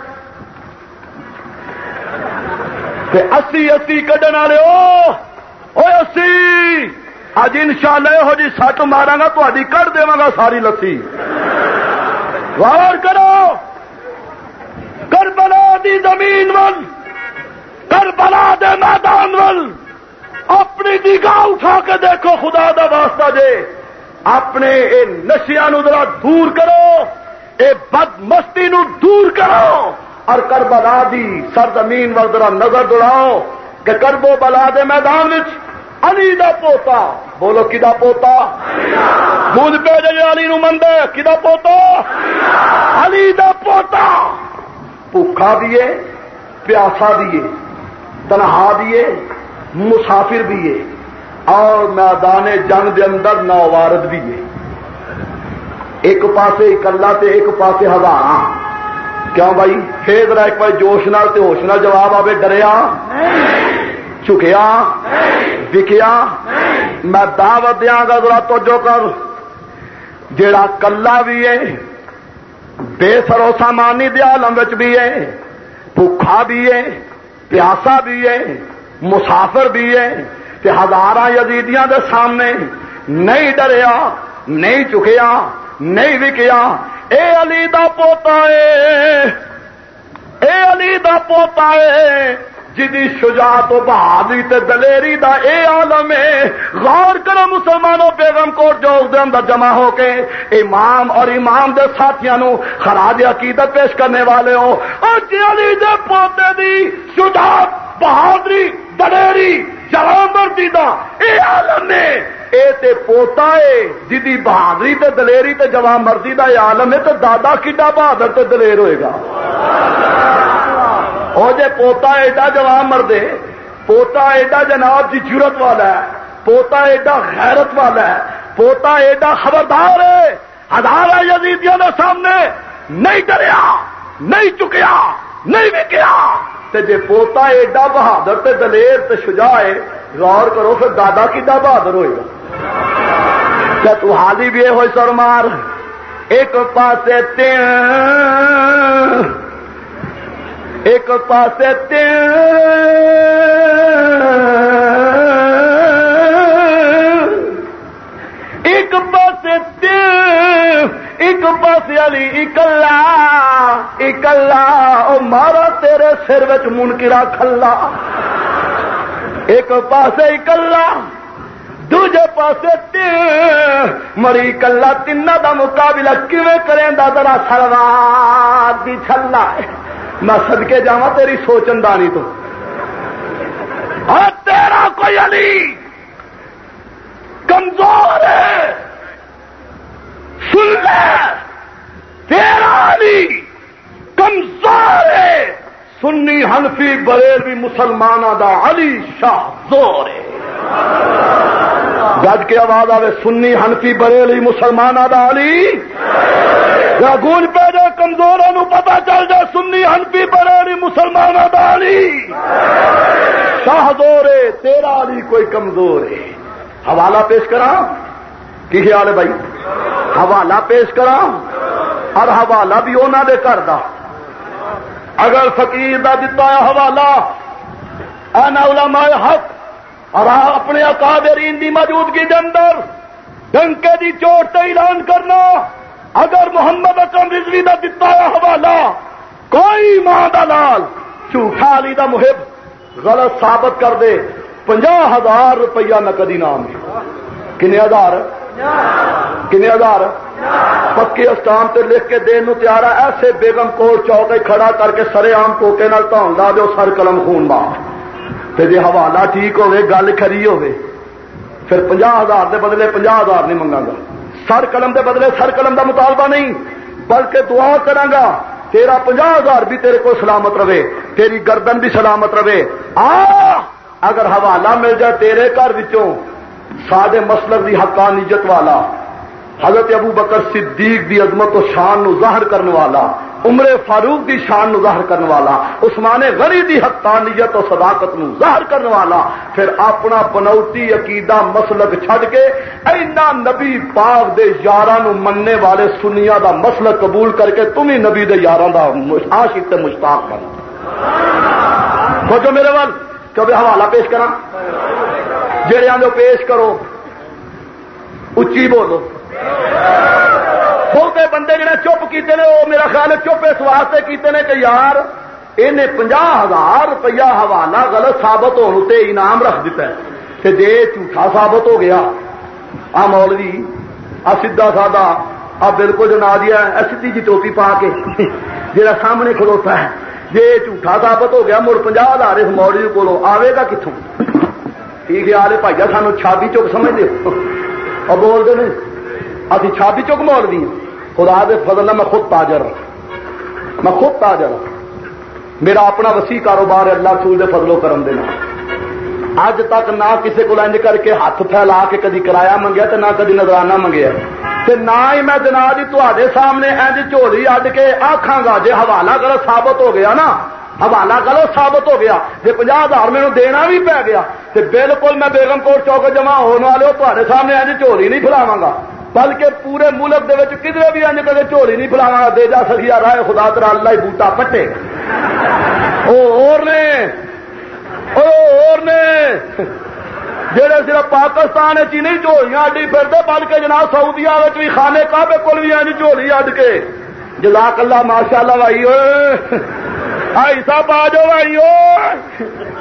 S2: تے اسی اسی کڈن والے اسی اج ان شاء اللہ یہو جی سٹ مارا گا تاری کٹ دوا گا ساری لسی۔ غور کرو۔ کربلا دی زمین ول، کربلا دے میدان ول۔ اپنی نگاہ اٹھا کے دیکھو خدا دا واسطہ جے۔ اپنے اے نشیا نو ذرا دور کرو، اے بد مستی نو دور کرو، اور کربلا دی سرزمین ول ذرا نظر دوڑاؤ کہ کربو بلا دے میدان علی دا پوتا، بولو کدا پوتا؟ بول پہ جی علی نو مند کدا پوتا؟ علی دا پوتا۔ بھوکھا دیے پیاسا دیے تنہا دیے مسافر بھی ہے اور میدان جنگ دے اندر نوارد بھی ہے۔ ایک پاسے اکلا تے ایک پاسے ہزار۔ کیوں بھائی؟ فیض رہا ایک بھائی جوش نال تے ہوش نال جواب آوے، ڈریا چکیا وکیا میں دعوت دیا گا، ذرا توجہ کر۔ جڑا کلا بھی ہے، بے سرو سامانی دیا عالم بھی ہے، بھوکھا بھی ہے، پیاسا بھی ہے، مسافر بھی ہے تے ہزار یزیدیاں دے سامنے نہیں ڈریا، نہیں چکیا نہیں وکیا اے علی دا پوتا ہے اے علی دا پوتا ہے جدی شجاعت و بہادری تے دلیری دا اے عالم ہے، غور کرو مسلمانوں بیگم کوٹ جو دے اندر جمع ہو کے امام اور امام دے ساتھیاں نو خراج عقیدت پیش کرنے والے ہو۔ اور جی علی دے پوتے دی شجاعت، بہادری، دلیری جوان مردی دا اے عالم نے اے تے پوتا ہے، جدی بہادری تے دلیری تے جوان مردی دا اے عالم ہے، تے دادا کڈا بہادر تے دلیر ہوئے گا۔ او جے پوتا ایڈا جوان مردے، پوتا ایڈا جناب کی جرت والا ہے، پوتا ایڈا غیرت والا ہے، پوتا ایڈا خبردار ہے۔ ہزار یزیدیوں کے سامنے نہیں ڈریا، نہیں چکیا، نہیں وکیا۔ تے جے پوتا ایڈا بہادر تے دلیر تے شجا ہے، غور کرو پھر دادا کڈا بہادر ہوئے گا؟ کیا تو حالی بھی ہوئی سر مار ایک پاسے تین۔ ایک پاسے ایک پاسے ایک پاسے علی اکلا اکلا او مارا تیرے سر وچ منکرا کھلا۔ ایک پاسے اکلا دوجے پاسے مری کلا تین دا مقابلہ کیویں کریں دا ذرا سلوار دی چھلا۔ میں سدکے جا تیری سوچن دانی تو۔ اور تیرا کوئی علی! کمزور ہے! سن لے! تیرا علی! کمزور ہے! سنی ہنفی بریل بھی مسلمانوں دا علی شاہ زور گج کے آواز آئے سنی ہنفی بریلی مسلمانوں دا علی گونج پہ جائے کمزوروں نو پتا چل جائے، سنی ہنفی بریلی مسلمانوں دا علی شاہ۔ زور تیرا علی کوئی کمزور ہے۔ حوالہ پیش کرا کی خیال ہے بھائی؟ حوالہ پیش کرا اور حوالہ بھی انہوں دے کر دا۔ اگر فقیر دا دتا ہے حوالہ انا علماء حق اور اپنے اکابرین دی موجودگی دے اندر ڈنکے دی چوٹ تے اعلان کرنا اگر محمد اکرم رضوی دا دتا ہے حوالہ کوئی ماں دا لال جھوٹا علی دا محب غلط ثابت کر دے پنجا ہزار روپیہ نقدی نام کنے ہزار؟ کنے ہزار؟ پکے اسٹام تے لکھ کے دین نو تیار ہے ایسے بیگم کوٹ چوک کھڑا کر کے سرے آم ٹوکے نال تون لا دو سر قلم خون مار تے جی حوالہ ٹھیک ہوے گل کھری ہوے پھر پنجا ہزار دے بدلے پنجا ہزار نہیں منگا گا سر قلم دے بدلے سر قلم دا مطالبہ نہیں، بلکہ دعا کرا گا تیرا پنجا ہزار بھی تیرے کو سلامت رہے، تیری گردن بھی سلامت رہے۔ آ، اگر حوالہ مل جائے تیرے گھر سادے مسلک دی حقانیت والا حضرت ابو بکر صدیق دی عظمت و شان نو ظاہر کرنے والا، عمر فاروق دی شان نو ظاہر کرنے والا، عثمان غنی دی حقانیت اور صداقت نو ظاہر کرنے والا، پھر اپنا بنوٹی عقیدہ مسلک چھڈ کے اینا نبی پاک دے یاراں نو مننے والے سنیا دا مسلک قبول کر کے تم ہی نبی دے یاراں دا عاشق تے مشتاق بن۔ سوچو میرے وال کبھی حوالہ پیش کرا جڑے آدھے پیش کرو۔ اچھی بولو۔ بہتے بندے جڑے چپ کیتے نے وہ میرا خیال ہے چپ اس واسطے کیتے نے کہ یار انہیں پنجا ہزار روپیہ حوالہ غلط ثابت ہونے انعام رکھ دیتا ہے۔ کہ جی جھوٹا ثابت ہو گیا۔ آ مولوی، آ سیدا سادہ، آ بالکل جنا دیا سیدھی جی ٹوپی پا کے۔ جا سامنے کھلوتا ہے جی جھوٹا ثابت ہو گیا، مڑ پنجا ہزار اس مولوی کو آئے گا کتوں ٹھیک ہے آلے بھائی سانو چھابی چک سمجھتے اور بولتے ہیں ابھی چھابی چک مولوی ہیں خدا دے فضل میں خود تاجر میں خود تاجر میرا اپنا وسیع کاروبار ہے اللہ سول دے فضل و کرم دینا اج تک نہ کسی کو انج کر کے ہاتھ پھیلا کے کدی کرایہ منگیا تو نہ کدی نظرانہ منگیا۔ نہ ہی میں جناب جی تے سامنے اج جھولی اڈ کے آخا گا جی حوالہ غلط ثابت ہو گیا نا حوالہ غلط ثابت ہو گیا۔ جی پناہ ہزار میرے دینا بھی پی گیا تو بالکل میں بیگم کوٹ چوک جمع ہونے والے تے سامنے اج جھولی نہیں کھلاوا گا۔ بلکہ پورے ملک دے کدھر بھی انج کدے چولی نہیں پلاوا دے جا سکی رائے، خدا ترا اللہ ہی بوٹا پٹے۔ اور نے اور نے۔ جہے صرف پاکستان چی نہیں چولیاں اڈی پھرتے، بلکہ جناب سعودیا بھی خانے کابے کول بھی انج چولی اڈ کے۔ جزاک اللہ ماشاء اللہ بھائی آئی صاحب، آ جاؤ بھائی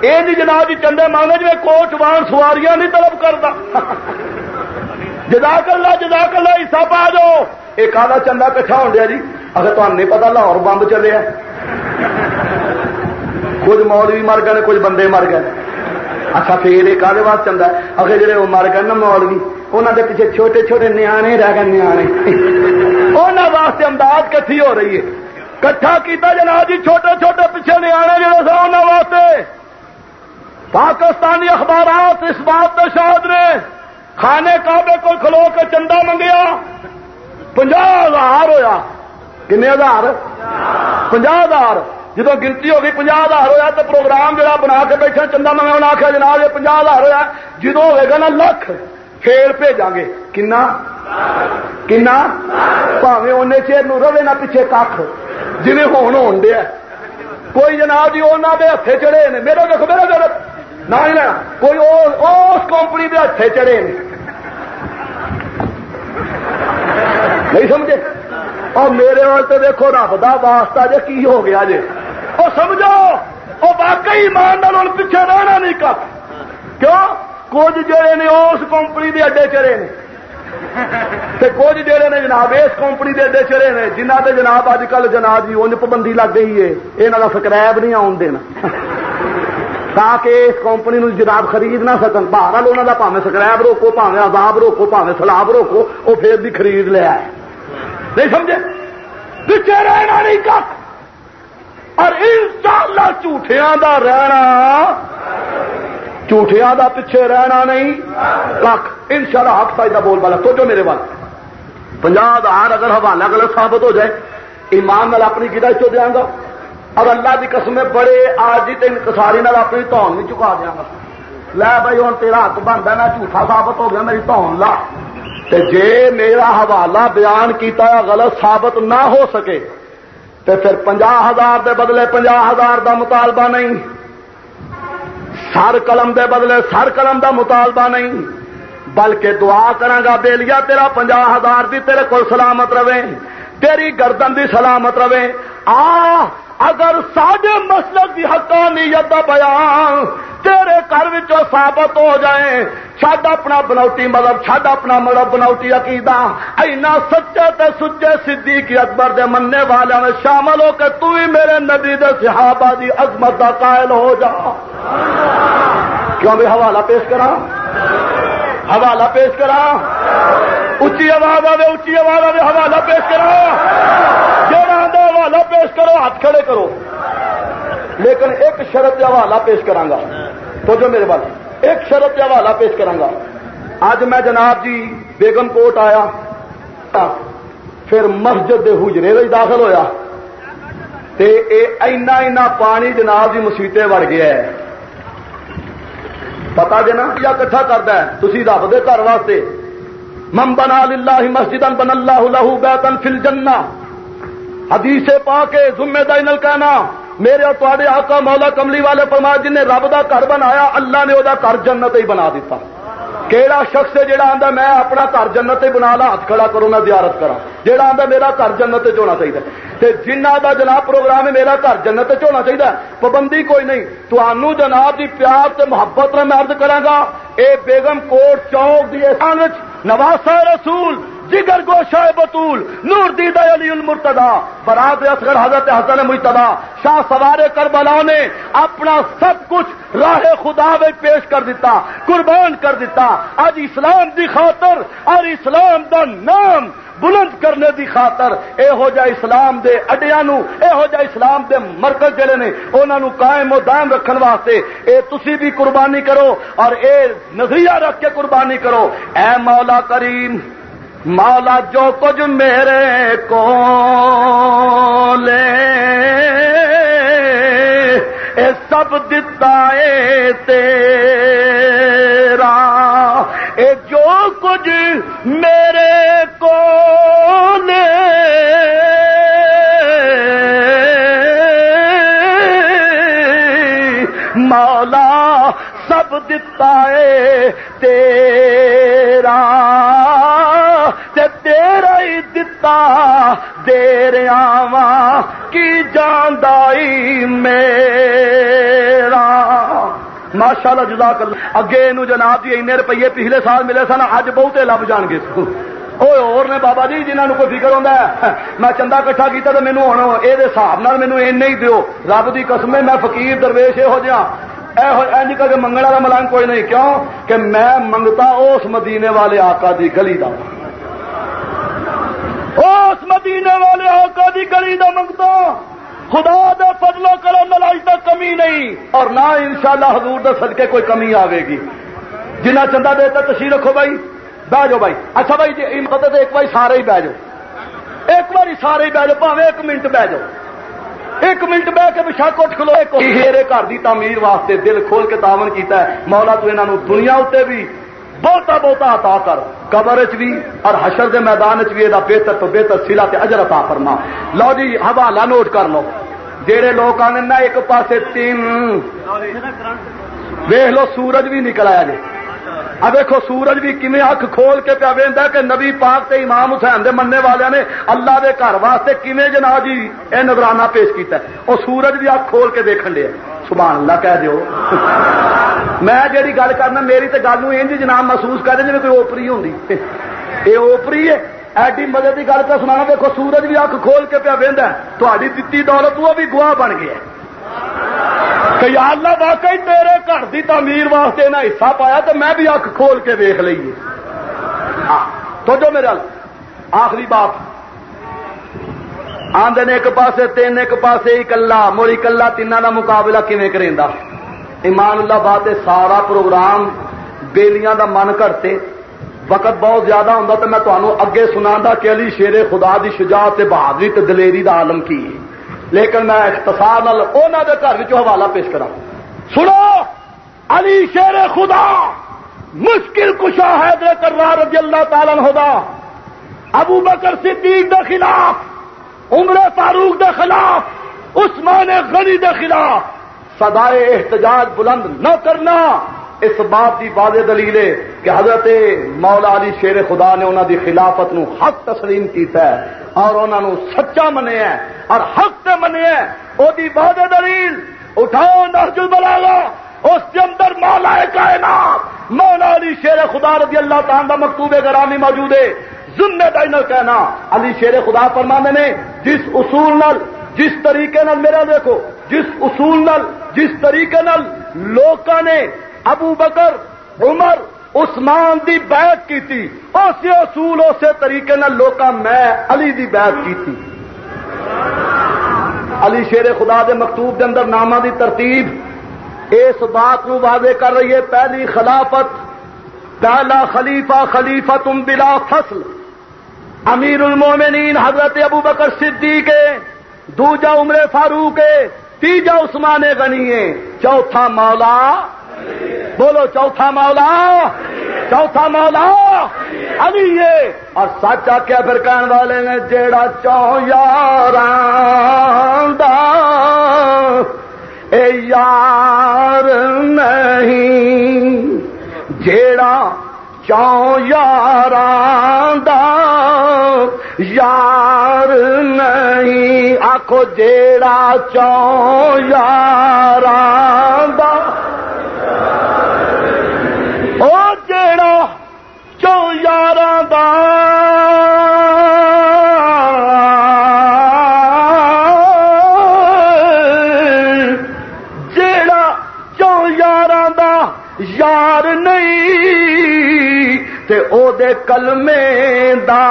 S2: یہ جناب جی چندے مانگے جی کوچ وان سواریاں نہیں طلب کرتا۔ جداک اللہ جداک اللہ حصہ پا جاؤ۔ ایک آدھا چندہ کٹھا ہو گیا جی اگر تمہیں نہیں پتا لاہور بمب چلے کچھ مولوی مر گئے کچھ بندے مر گئے۔ اچھا پھر ایک آدھے بعد چندہ اگر جڑے وہ مر گئے نا مولوی انہوں کے پیچھے چھوٹے چھوٹے نیانے رہ گئے، نیانے۔ انہوں واسطے امداد کٹھی ہو رہی ہے۔ کٹھا کیتا جناب جی چھوٹے چھوٹے پیچھے نیانے جڑے سا انہوں واسطے پاکستانی اخبارات اس بات کا شاد نے کھانے کعبے کو کھلو کے چندہ منگیا پنجا ہزار ہوا کن ہزار پنجا ہزار جدو گنتی ہو گئی پنجا ہزار ہوا تو پروگرام جہاں بنا کے بیٹھے چندہ منگا انہیں آخیا جناب یہ پنجا ہزار ہوا جدو ہوئے گا نا لکھ پھر بھیجا گے کنا کنا پاوے ان چیر رہے نہ پیچھے کھ جی ہوں ہو دیا کوئی جناب جی انہوں کے ہاتھے چڑھے نے میرے دیکھو میرے میرے نہ کوئی اس کمپنی کے ہاتھے چڑھے نہیں سمجھے اور میرے وال تو دیکھو رب کا واسطہ جی کی ہو گیا جی وہ سمجھو وہ باقی ایمان نال پیچھے رہنا نہیں کر کیوں کچھ جڑے نے اس کمپنی کے اڈے چڑے نے۔ کچھ جڑے نے جناب اس کمپنی کے اڈے چڑے نے، جنہ کے جناب اج کل جناب جی انج پابندی لگ گئی ہے یہاں کا سکرائب نہیں آن دینا۔ تاکہ اس کمپنی نو جناب خرید نہ سکن۔ باہر انہوں کا پاوے سکرائب روکو، پاوے عذاب روکو، پاوے سلاب روکو وہ پھر بھی خرید لیا ہے نہیں سمجھے؟ پیچھے رہنا نہیں کھ اور ان شاء اللہ جھوٹیا کا رہنا جھوٹیا کا پیچھے رہنا نہیں۔ کھ ان شاء اللہ حق کا بول والا تو جو میرے بال پنجا ہزار اگر حوالہ غلط ثابت ہو جائے، ایمان نال اپنی گرا چو دیا گا۔ اور اللہ کی قسم بڑے آج جی تین کساری نال اپنی تون بھی چکا دیا گا۔ لے بھائی ہوں تیرا ہاتھ بنتا میں جھوٹا ثابت ہو گیا، میری تون لا۔ تے جے میرا حوالہ بیان کیتا غلط ثابت نہ ہو سکے، تے پھر پنجا ہزار دے بدلے پنجا ہزار دا مطالبہ نہیں۔ سر قلم دے بدلے سر قلم دا مطالبہ نہیں، بلکہ دعا کرا بے لیا تیرا پنجا ہزار دی تیرے کو سلامت رہے، تیری گردن دی سلامت رہے۔ آ اگر ساڈے مسلک کی حقانیت کا بیان تیرے گھر ثابت ہو جائے چڈ اپنا بنوٹی مطلب چڈ اپنا مطلب بنوٹی عقیدہ۔ اینا سچے تے سچے سدھی کی اکبر دے مننے والے میں شامل ہو کے تو ہی میرے نبی دے صحابہ دی عظمت کا قائل ہو جا۔ کیوں بھی حوالہ پیش کرا حوالہ پیش کرا۔ اچھی آواز آئے اچھی آواز آئے حوالہ پیش کرا۔ حوالہ پیش کرو، ہاتھ کھڑے کرو۔ لیکن ایک شرط حوالہ پیش کرا تو جو میرے پاس ایک شرط حوالہ پیش کرا اج میں جناب جی بیگم کوٹ آیا۔ پھر مسجد دے حجرے میں داخل ہویا۔ تے اے اینا اینا پانی جناب جی کی مسیطے وڑ گیا ہے۔ پتا جی نا کیا کٹھا کرتا ہے؟ تھی رب دے گھر واسطے۔ من بنا للہ مسجد بن اللہ لہو بیتن فل جنا حدیث پا کے ذمہ دائنل کہنا۔ میرے اور تے آقا مولا کملی والے فرما جن نے رب دا گھر بنایا، اللہ نے وہ گھر جنت ہی بنا دیتا۔ کہڑا شخص ہے جہاں آتا میں اپنا گھر جنت بنا لا، ہاتھ کھڑا کروں میں زیارت کرا جہاں آتا میرا گھر جنت ہونا چاہیے جنہ دا جناب پروگرام ہے، میرا گھر جنت ہونا چاہیے پابندی کوئی نہیں۔ تو جناب دی پیار تے محبت میں ارد کرا اے بیگم کوٹ چوک دی نواز رسول جگر گوشہ بطول نور دیدہ علی المرتدا برات اصغر حضرت حسن مجتبا شاہ سوار کربلا نے اپنا سب کچھ راہ خدا میں پیش کر دیتا، قربان کر دیتا۔ آج اسلام دی خاطر اور اسلام دا نام بلند کرنے دی خاطر، اے ہو جا اسلام دے اڈیا نو اے ہو جا اسلام دے مرکز جڑے نے انہوں نے قائم و دائم رکھن واسطے، اے تسی بھی قربانی کرو اور اے نظریہ رکھ کے قربانی کرو۔ اے مولا کریم مولا جو کچھ میرے کو لے اے سب دتا ہے تیرا، اے جو کچھ میرے کو لے مولا سب دتا ہے تیرا۔ تیرا ہی دتا دیر آوا کی جاندائی میرا؟ ماشاء اللہ۔ جدا کر اگے نو جناب جی این روپیے پچھلے سال ملے سن اج بہتے لب جان گے۔ اور نے بابا جی جنہوں کوئی فکر ہوتا ہے، میں چندہ کٹھا کیا تو مینو ہوں یہ حساب مینو ہی دیو۔ رب کی قسم میں فقیر درویش یہو جہاں۔ اج کر کے منگنے والا ملنگ کوئی نہیں، کیوں؟ کہ میں منگتا اس مدینے والے آقا دی گلی کا مدینے والے آقا دی گلی دا منگتا خدا دے فضلو کرم لڑائی تک کمی نہیں۔ اور نہ انشاءاللہ حضور دے صدقے کوئی کمی آئے گی۔ جنہ چندہ دیتا تشریح رکھو بھائی۔ بہ جاؤ بھائی۔ اچھا بھائی جی مدد ایک بار سارے ہی بہ جاؤ۔ ایک بار سارے ہی بہ جاؤ، پاوے ایک منٹ بہ جاؤ۔ ایک منٹ بہ کے بشاک اٹھ کھلو۔ ایک میرے گھر کی تعمیر واسطے دل کھول کے تاون کیتا ہے۔ مولا تو انہوں دنیا اتنے بھی بہتا بہتا عطا کر۔ قبر چ بھی اور حشر دے میدان چ بھی بہتر تو بہتر سلا تے اجر عطا فرما۔ لو جی حوالہ نوٹ کر لو۔ جہے لوگ آنے نہ ایک پاسے تین۔ ویخ لو، سورج بھی نکل آیا جی۔ اب دیکھو سورج بھی کمی اک کھول کے پیا وہدا کہ نبی پاک تے امام حسین دے مننے والے نے اللہ دے گھر واسطے کیویں جناب جی اے نظرانہ پیش کیتا ہے؟ او سورج بھی اک کھول کے دیکھن دیا سبحان اللہ، کہہ دیو۔ میں جیڑی گل کرنا، میری تے گل انج جناب محسوس کر جی کوئی اوپری ہوندی۔ اے اوپری ہے۔ ایڈی مدد کی گل پہ سنا دیکھو سورج بھی اک کھول کے پیا وہدا تاری دتی دولت وہ بھی گواہ بن گیا کہ یا اللہ واقعی تیرے گھر کی تعمیر واسطے نہ حصہ پایا تو میں بھی اک کھول کے ویخ لیے تو جو میرے آخری بات آدھے نے ایک پاسے، تین ایک پاسے کلا موری کلا تین کا مقابلہ کیون کریں ایمان اللہ بات سارا پروگرام بیلیاں دا من کرتے وقت بہت زیادہ ہوں تو میں تمہوں اگے سنا کہ علی شیر خدا دی شجاعت بہادری تے دلیری دا عالم کی لیکن میں اختصار انہوں کے گھر حوالہ پیش کرا سنو، علی شیر خدا مشکل کشا ہے کرنا رضی اللہ تعالی ہودا ابو بکر صدیق دے خلاف، عمر فاروق دے خلاف، عثمان غنی دے خلاف۔ سدائے احتجاج بلند نہ کرنا۔ اس بات کی واضح دلیل ہے کہ حضرت مولا علی شیر خدا نے انہوں دی خلافت نو حق تسلیم کیتا ہے اور انہوں نے سچا منیا اور حق سے منیا وہ واضح دلیل، اٹھاؤ نرجل بلاگا اس کے اندر مولا کائنات، مولا علی شیر خدا رضی اللہ تعالیٰ کا مکتوب گرامی موجود ہے، ذمہ دائنل کہنا، علی شیر خدا فرمانے نے، جس اصول نل جس طریقے نل میرا دیکھو، جس اصول نل جس طریقے نل لوکاں نے ابو بکر، عمر، عثمان دی بیعت کی تھی۔ اسی اصول، اسی طریقے نہ لوکا میں علی دی بیعت کی تھی۔ علی شیر خدا دے مکتوب دے اندر نامہ دی ترتیب۔ اس بات نو واضح کر رہی ہے، پہلی خلافت، پہلا خلیفہ خلیفہ تم بلا فصل۔ امیر المومنین حضرت ابو بکر صدیق دوجا عمر فاروق تیجا عثمان غنی ہے چوتھا مولا بولو چوتھا مولا چوتھا مولا ابھی یہ اور سچ آخیا پھر کہنے والے نے جیڑا چو یار اے یار نہیں۔ جیڑا چو یار یار نہیں۔ آخو جیڑا چو یار تے او دے کلمے دا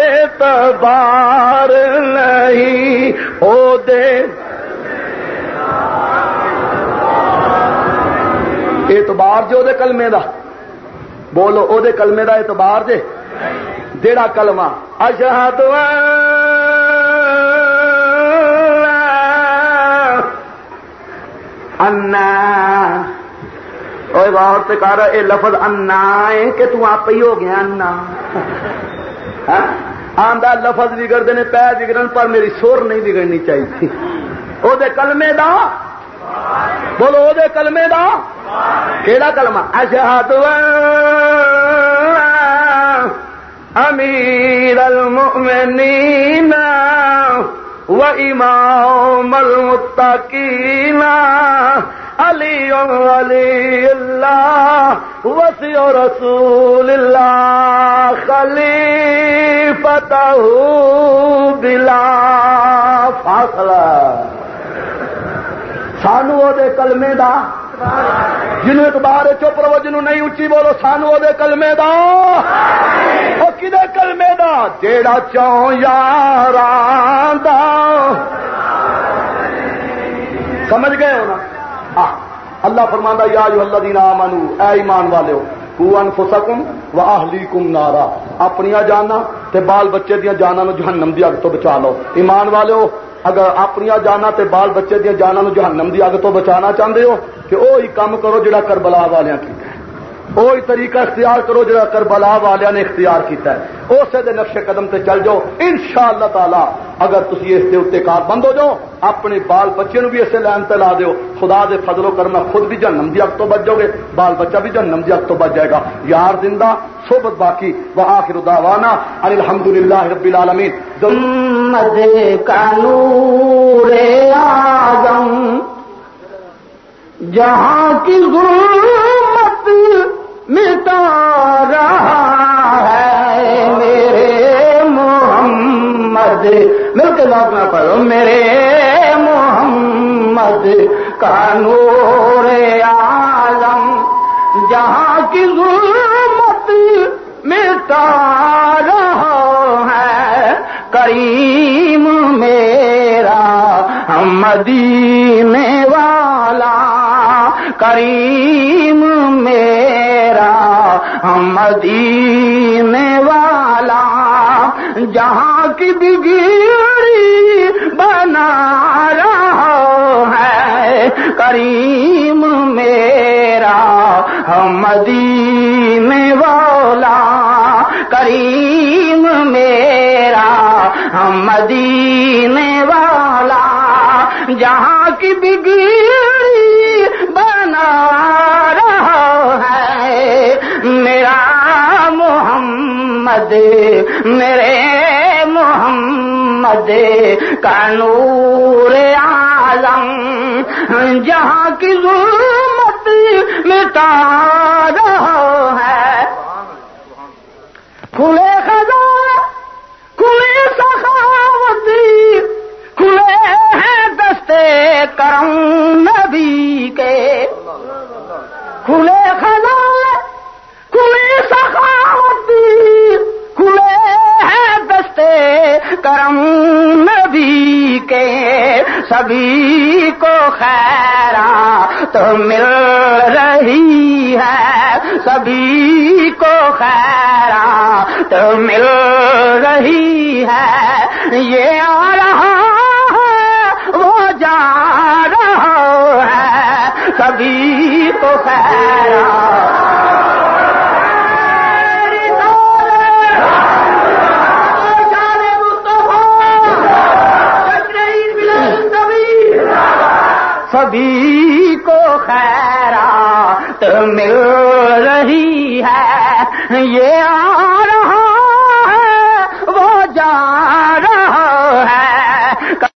S2: اعتبار نہیں او دے اعتبار جو دے کلمے دا بولو او دے کلمے دا اعتبار دے جیڑا کلمہ اشہد انا اور غور سے کر اے لفظ انا ہے کہ تو آپ ہی ہو گیا انا۔ ہاں؟ آندہ لفظ بگڑتے ہیں پیر بگڑن پر میری سور نہیں بگڑنی چاہیے۔ وہ کلمے دا؟ بولو وہ کلمے دا؟ کہڑا کلمہ؟ اشہد امیر المؤمنین و امام المتقین علی علی اللہ، وسیع رسول اللہ خلیفت بلا فاصلہ۔ سانو وہ کلمے دا۔ جنوں اعتبار چپ رہو جنوں نہیں اچھی بولو، سانو وہ کلمے دا۔ وہ کدے کلمے دا؟ جیڑا چون یار سمجھ گئے ہو نا؟ اللہ فرمانا یا جو اللہ دینا منو اے ایمان والے ہو انفسکم و اہلیکم نارا۔ اپنی جانا تے بال بچے دیا جانا نو جہنم دی اگ تو بچا لو۔ ایمان والے ہو اگر اپنی جانا تے بال بچے دیا جانا نو جہنم دی اگ تو بچانا چاہتے ہو، کہ وہی کام کرو جڑا کربلا والے کی۔ وہی طریقہ اختیار کرو جڑا کربلا والے نے اختیار کیتا ہے۔ اسے دے نقش قدم تے چل جاؤ۔ ان شاء اللہ تعالی اگر تھی اس کے اتنے کار بند ہو جاؤ، اپنے بال بچے نو بھی اسے لائن تے لا دیو۔ خدا دے فضل و کرنا خود بھی جنم دی اگ تو بچ جاؤ گے۔ بال بچہ بھی جنم دی اگ تو بچ جائے گا۔ یار زندہ، صحبت باقی۔ وہ آخر دعوانا ان الحمد للہ رب العالمین۔
S3: جہاں کی ظلمت مٹا رہا ہے میرے محمد۔ مل کے بات نہ پڑھو، میرے محمد۔ کا نور عالم، جہاں کی ظلمت مٹا رہا ہے۔ کریم میرا مدینے والا۔ کریم میرا مدینے والا، جہاں کی بگڑی بنا رہا ہے، کریم میرا مدینے والا، کریم میرا مدینے والا، جہاں کی بگڑی بنا رہا میرا محمد، میرے محمد کا نور عالم جہاں کی ظلمت مٹا رہا ہے۔ کھلے خزاں کھلے سخاوتی کھلے ہیں دستے کرم نبی کے۔ کھلے خزاں کھلے سخاوتی کھلے ہیں دستے کرم نبی کے سبھی کو خیرا تو مل رہی ہے، سبھی کو خیرا تو مل رہی ہے۔ یہ آ رہا وہ جا رہا ہے، سبھی کو خیرات سبھی کو خیرات مل رہی ہے یہ آ رہا ہے وہ جا